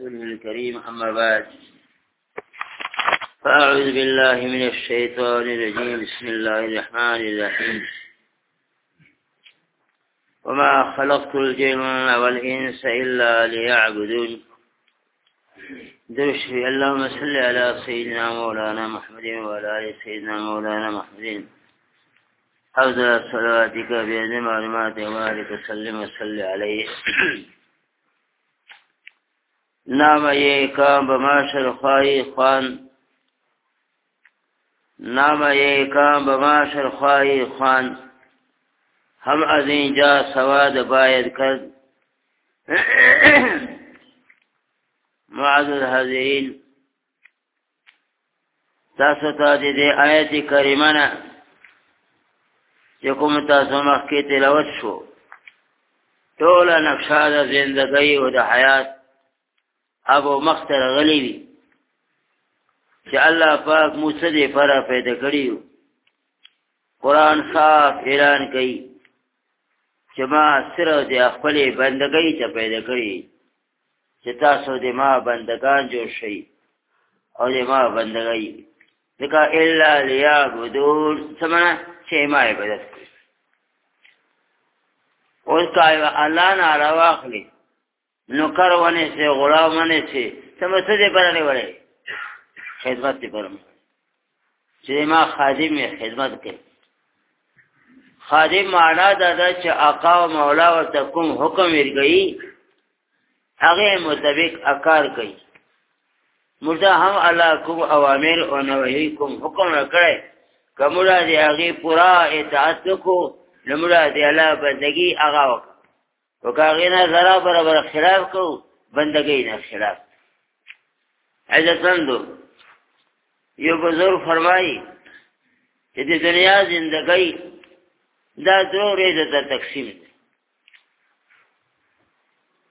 رسوله الكريم أما بعد فأعوذ بالله من الشيطان الرجيم بسم الله الرحمن الرحيم وما خلقت الجن والإنس إلا ليعبدون درش في اللهم صل على سيدنا مولانا محمد وعلى آل سيدنا مولانا محمد أفضل صلواتك بأذن معلوماتك وعليك سلم وصل عليه نام یکام بماشر خواهی خوان نام یکام بماشر خواهی خوان هم از اینجا سواد باید کرد معذر حضرین تاسو ته د دې آیت کریمه نه چې کوم تاسو مخکې تلاوت شو ټول نقشه د ژوندۍ او د حیات ابو مختر غلی وی چې الله پاک موسی دې فرا پیدا کړیو قران صاف اعلان کړي چې ما سره دې خپل بندګۍ ته پیدا کړی چې تاسو دې ما بندگان جوړ شئ او دې ما بندګۍ ذکا الا ليعبدون سمنا چې ما عبادت کوي اوس کا الله نه راوخلی نوکر ونه شي غلام ونه شي سمه څه دې پرانه وړي خدمت دې پرم چې ما خادم یې خدمت کوي خادم معنا دا ده چې آقا او مولا ورته کوم حکم ورګي هغه مطابق اکار کوي مردا هم الله کوم اوامر او نهي کوم حکم راکړي کومه دې هغه پورا اطاعت کو لمړه دې الله بندگی هغه وکړي وکاغې نه زرا برابر خلاف کو بندګۍ نه خلاف عزتمندو یو بزرگ فرمایي چې د دنیا ژوندۍ دا درو ریزه ته تقسیم ده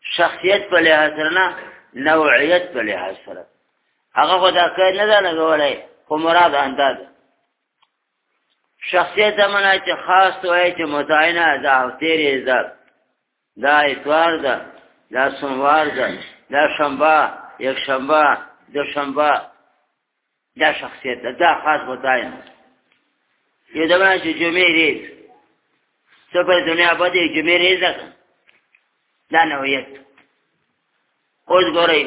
شخصیت په لحاظ سره نوعیت په لحاظ سره هغه خدا کار نه ده لګولای خو مراد انداز شخصیت زمونه چې خاص وایي چې متعینه ده او تیرې ده دا اتوار ده دا سنوار ده دا شنبه یک شنبه دو شنبه دا شخصیت ده دا خاص بطاین یو دبنا چه جمعه ریز سپر دنیا بده جمعه ریز ده دا نویت اوز گوره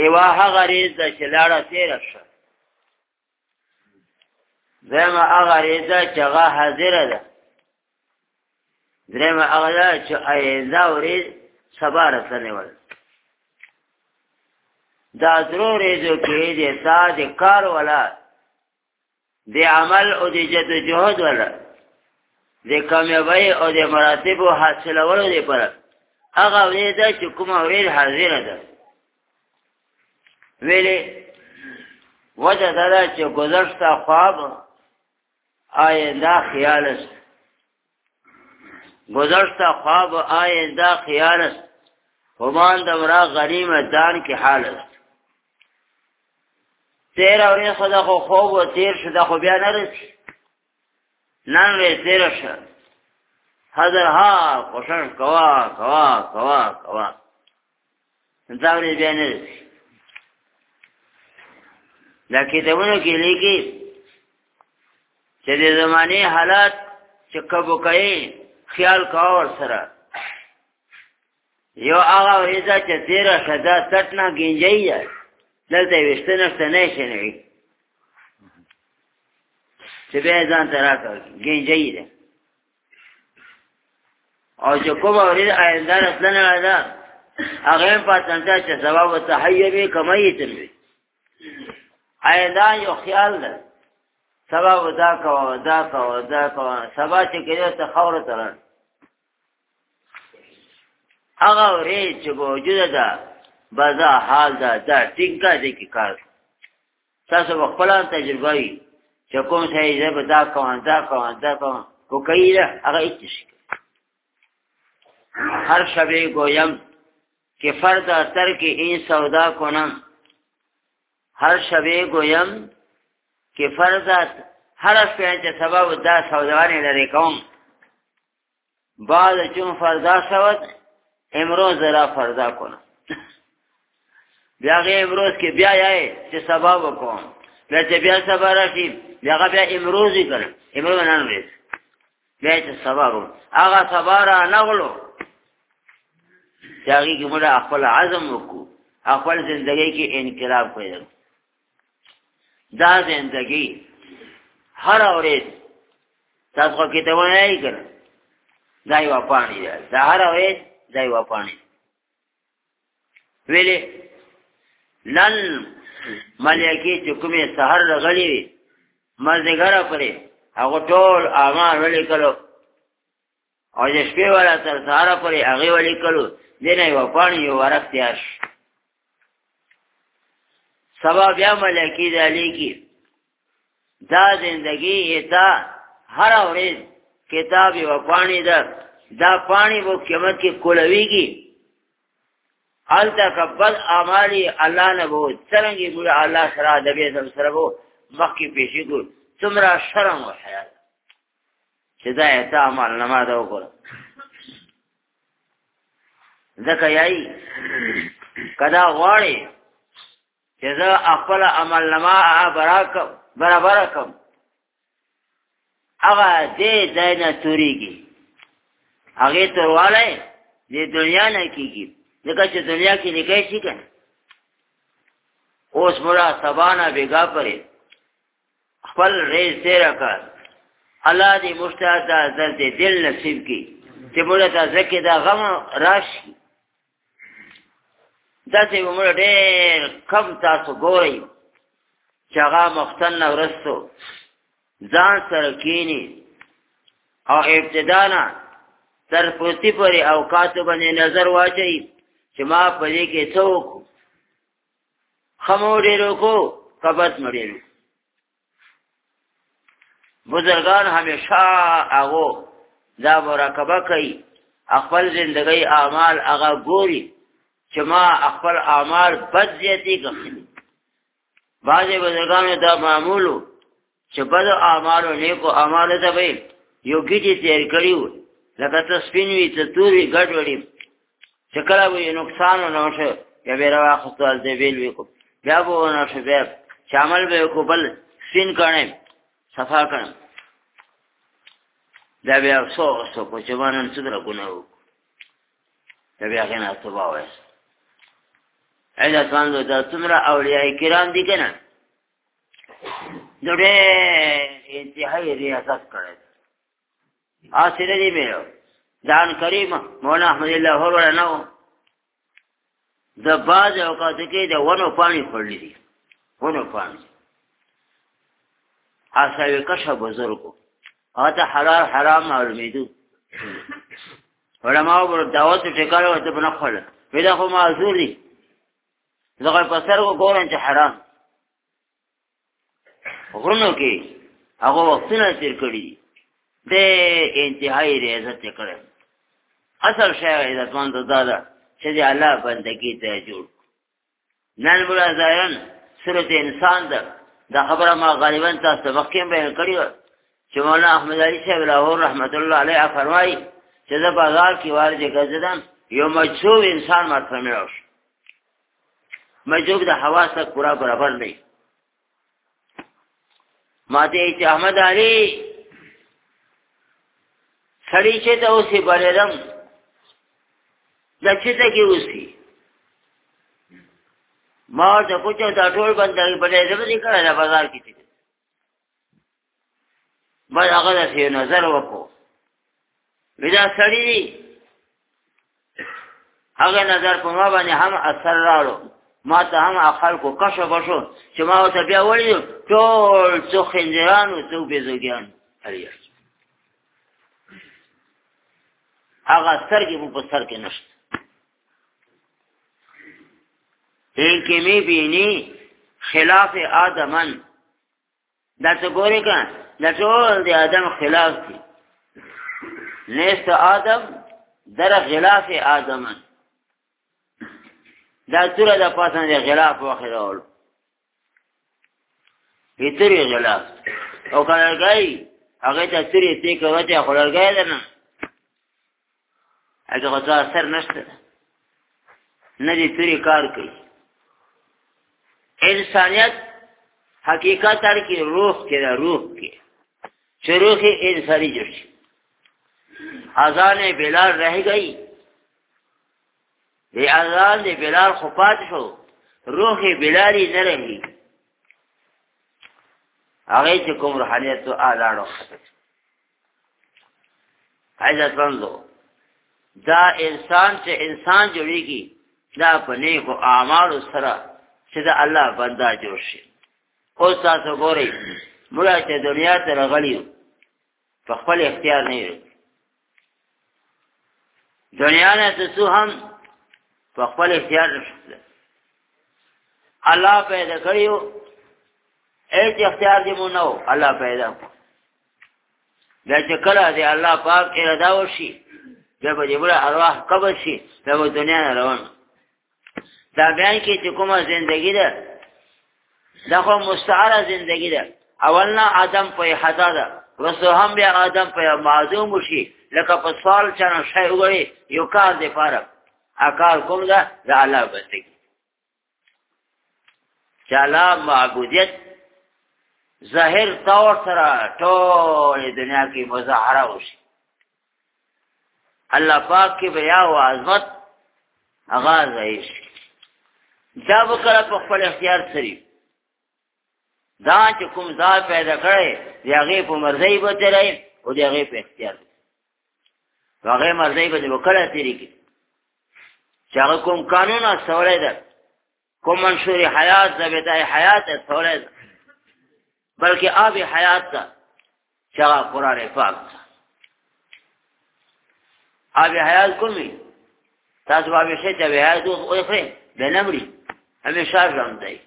ایوا هغه ریز ده چې لاړه تیره شه زما هغه ریز ده چې هغه حاضره ده دریم هغه چې ایزا ورې سبار سره ول دا ضرور دې کې دې ساده کار ولا دې عمل او دې جد جهد ولا دې کامیابی او دې مراتب حاصلولو دې پر هغه ورې دا چې کوم ورې حاضر ده ویلې وجه دا چې گذشته خواب آینده خیال است گذشتہ خواب آئندہ خیال است همان دورا غنیم دان کی حال است تیر اوری خدا خو خوب و تیر شده خو بیا نرسی نن ری تیر شد حضر ها قشن کوا کوا کوا کوا دورې بیا نه رسی دا کتابونو کې لیکي چې د زمانه حالات چې کبو کوي خیال کاو ور سره یو هغه ورځ چې تیر کدا سټنا گینځي دلته وشته نشته نه شنوي چې به ځان ته راکړ گینځي ده او چې کوم ورځ آینده اصلا نه راځه هغه پاتنته چې ثواب او تحیه به کمایې تلوي آینده یو خیال ده سبا ودا کوا ودا کوا ودا کوا سبا چې کړه ته خوره ترن هغه ورې چې موجوده ده بازا حال ده دا ټینګه دي کې کار تاسو خپل تجربه یې چې کوم ځای زه ودا کوا ودا کوا ودا کوا کو کایره هغه اتشي هر شبه گویم که فرد ترک این سودا کنم هر شبه گویم چې فرضات هر شپه چې سبب دا سوداوانی لري کوم بعد چون فرضا شود امروز را فرضا کنه بیا غي امروز کې بیا یې چې سبب وکوم بیا چې بیا سبا راشي بیا بیا امروز یې کړ امروز نه نوې بیا چې سبا ورو هغه سبا را نغلو چې هغه کې موږ خپل عزم وکړو خپل ژوندۍ کې انقلاب کوي دا زندگی هر اورید تاسو خو کې ته وایي کنه دا یو پانی ده دا هر اورید دا یو پانی ویلې لن ملکی چې کومه سحر غلي وي مزګر پرې هغه ټول اعمال ولې کړو او د شپې ولا تر سحر پرې هغه ولې کړو دنه یو پانی یو ورخ تیار شو سبا بیا ملکی دالی کی دا زندگی ایتا هر اوریز کتاب و پانی در دا پانی وہ قیمت کی کلوی کی التا قبل اعمالی اللہ نے بو سرنگی گویا اللہ سرا دبی سم سربو مکی پیشی کو تمرا شرم و حیا صدا ایتا عمل نما دا وکړه زکه یای کدا غواړي چې زه خپل عمل لما براکم برابر کم هغه دې دینه توريږي هغه ترواله دې دنیا نه کیږي لکه چې دنیا کې لګی شي کنه اوس مرا سبانا بیگا پرې خپل ریز دې راکړه الله دې مشتاق دا دل نصیب کی چې موږ ته ځکه دا غم راشي دا چې عمر ډېر کم تاسو ګورئ چې هغه مختن نه ورستو ځان سره کینی او ابتدا نه تر پوتی پورې اوقاتو باندې نظر واچي چې ما په دې کې څوک خمو ډېرو کو کبد مړېرو بزرگان همیشه هغه دا مراقبه کوي خپل ژوندۍ اعمال هغه ګوري چې ما خپل اعمال بد زیاتی کړل بعضې بزرګانو دا معمولو چې بد اعمالو نیکو اعمالو ته به یو ګټي تیر کړیو لکه ته سپین وي ته تور وي ګډ وړي چې کله به نقصان نه شي یا به راخستو ال دی ویل وي کو بیا به نه شي بیا شامل به کو بل سپین کړي صفا کړي دا بیا څو څو کو چې باندې څه درګونه وو دا بیا غنا څه باور اې دا څنګه دا څومره اولیاء کرام دي کنه جوړه انتهایی ریاضت کړی آسره دی میرو ځان کریم مولانا احمد الله هور ورنه د باز اوقات کې د ونو پانی خورلی دي ونو پانی حساب کشه بزرگو هاته حلال حرام معلومیدو علماء بر دعوت ټکاله ورته بنخله پیدا خو معذور دي زغر په سر وګورم چې حرام غرونو کې هغه وختونه تیر کړی د انتهایی ریاضت کړه اصل شی عزتمند زاده چې دی الله بندگی ته جوړ نن مولا ځایان صورت انسان ده دا خبره ما غالبا تاسو مخکې بیان کړی و چې مولانا احمد علي صاحب لاهور رحمت الله علیه فرمایي چې زه بازار کې وارجه ګرځیدم یو مجذوب انسان ماته مې راوښ مجوب د هوا سره پورا برابر نه ماته چې احمد علي سړی چې ته اوسې بلرم د چې ته کې اوسې ما ته پوښتنه دا ټول باندې بلرم دې کړه د بازار کې دې بل هغه دې نظر وکړو ودا سړی هغه نظر په ما باندې هم اثر راړو ما ته هم اخل کو کښه بشو چې ما ته بیا وړي ټول څو خندران او څو بيزوګان اړیر هغه سترګې په سر کې نشته ان کې می بینی خلاف آدمن دا څه ګورې کان دا ټول د آدم خلاف دي نست آدم در خلاف آدمن دا توره د پاسه د غلاف واخلول هیتری غلاف او کلرګای هغه ته تورې دې کوته خلرګای درنه اګه غزا اثر نشته نه دې تورې کار کوي انسانیت حقیقت تر کې روح کې دا روح کې چې روح انسانی جوړ شي اذان بلال رہ گئی دی اذان دی بلال خو پات شو روح بلالی نه رہی هغه چې کوم روحانيت او اذانو حضرت وندو دا انسان چې انسان جوړیږي دا په نیکو اعمالو سره چې دا الله بندا جوړ شي او تاسو ګورئ موږ چې دنیا ته راغلیو په خپل اختیار نه یو دنیا نه تاسو هم په خپل اختیار نشته الله پیدا کړیو هیڅ اختیار دې مونږ نو الله پیدا دا چې کله دې الله پاک اراده وشي دا به دې بره ارواح قبر شي دا به دنیا نه روان دا بیان کې چې کومه زندگی ده دا خو مستعاره زندگی ده اولنا آدم په حدا ده رسو هم بیا آدم په معذوم شي لکه په سوال چانه شی وګړي یو کار دی فارق اکار کوم دا د الله بستګي چې الله معبودیت ظاهر طور سره ټول دنیا کې مظاهره وشي الله پاک کې بیا او عظمت آغاز ایش دا وکړه په خپل اختیار سری دا چې کوم ځای پیدا کړي دی هغه په مرزي به تیرې او دی هغه په اختیار هغه مرزي به وکړه تیرې کې چې هغه کوم قانون سوړی ده کوم منشور حیات ده بدای حیات ده سوړی ده بلکې آب حیات ده چې هغه قرآن پاک ده آب حیات کوم وي تاسو به شي ته حیات او خره به نمري همیشه ژوند دی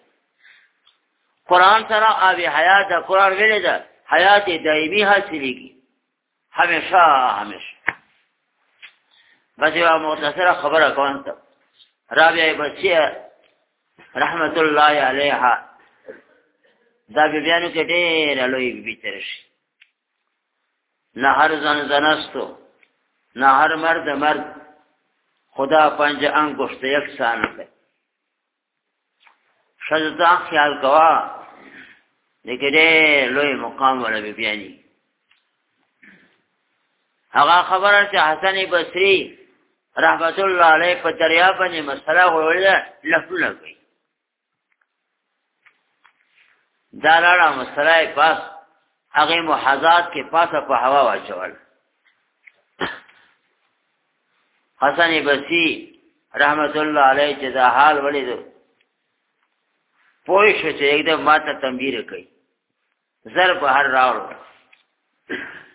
قرآن سره آب حیات ده قرآن ویل ده حیات دایمی حاصلېږي همیشه همیشه بس یو مختصره خبره کوم ته رابعه بچیه رحمت الله علیها دا بیانو کې ډېر لوی بي تر شي نه هر ځن زنستو نه هر مرد مرد خدا پنج انگشت یک سان ده شجدا خیال کوا دغه دې لوی مقام ولا بیانې هغه خبره چې حسن بصري رحمت الله علیه په دریا باندې مسله ویل لفظونه کوي دا لاړه مسله پاس هغه محاذات کې پاسه په هوا واچول حسن بصری رحمت الله علیه چې دا حال ولې دو پوه شو چې یکدم ماته تنبیر کوي ضرب هر راوړ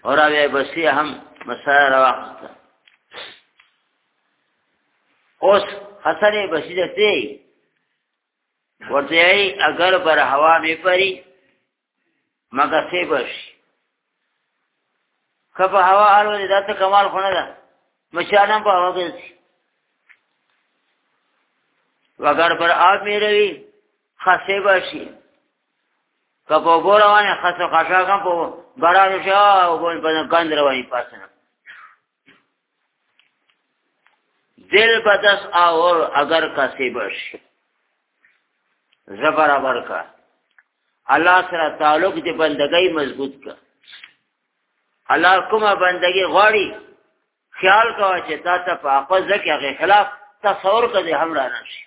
اور اوی بصری هم مسله راوخته اوس حسن بصیرت دی ورته اگر بر هوا می پری مګه سی بشي کبه هوا الوی دا ته کمال خونه ده مشانم په هوا کې وګر پر آب می روي خاصه بشي کبه ګور روانه خاصه خاصه کم په برانه شو او په ګند رواني پاسنه دل به دست آور اگر کسی بش زبرابر کا الله سره تعلق دی بندګۍ مضبوط کا الله کومه بندګۍ غواړي خیال کا چې تا ته په اپز کې هغه خلاف تصور کړي هم را نشي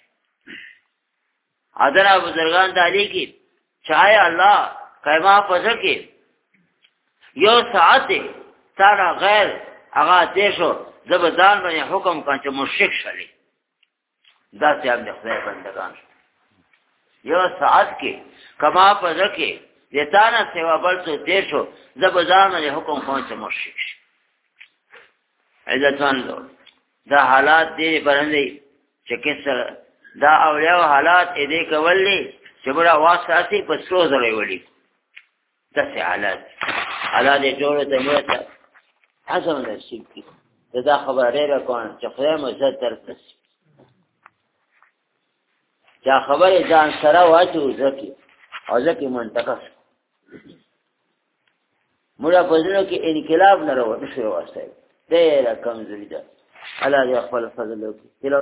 حضرات بزرگان د علی کی چاہے الله قیما پزر کې یو ساعت دی تا غیر هغه دیشو زب ځان باندې حکم کان چې مشرک شلی دا ته هم خدای بندگان یو ساعت کې کما پر رکھے یتانا سیوا بل څه دې شو زب ځان باندې حکم کان چې مشرک شلی عزتان لو دا حالات دې برندې چې کسر دا اولیاء حالات دې کول دي چې برا واساسي په څو زره وړي دسې حالات حالات جوړه ته مو ته حسن نصیب کی زه دا خبره ډیره کوم چې خدای مو زه تر پس چا خبره ځان سره واچو ځکه او ځکه منطقه موږ په ځینو کې انقلاب نه راوړل شوی واسه ډیره کمزوري ده الله دې خپل فضل وکړي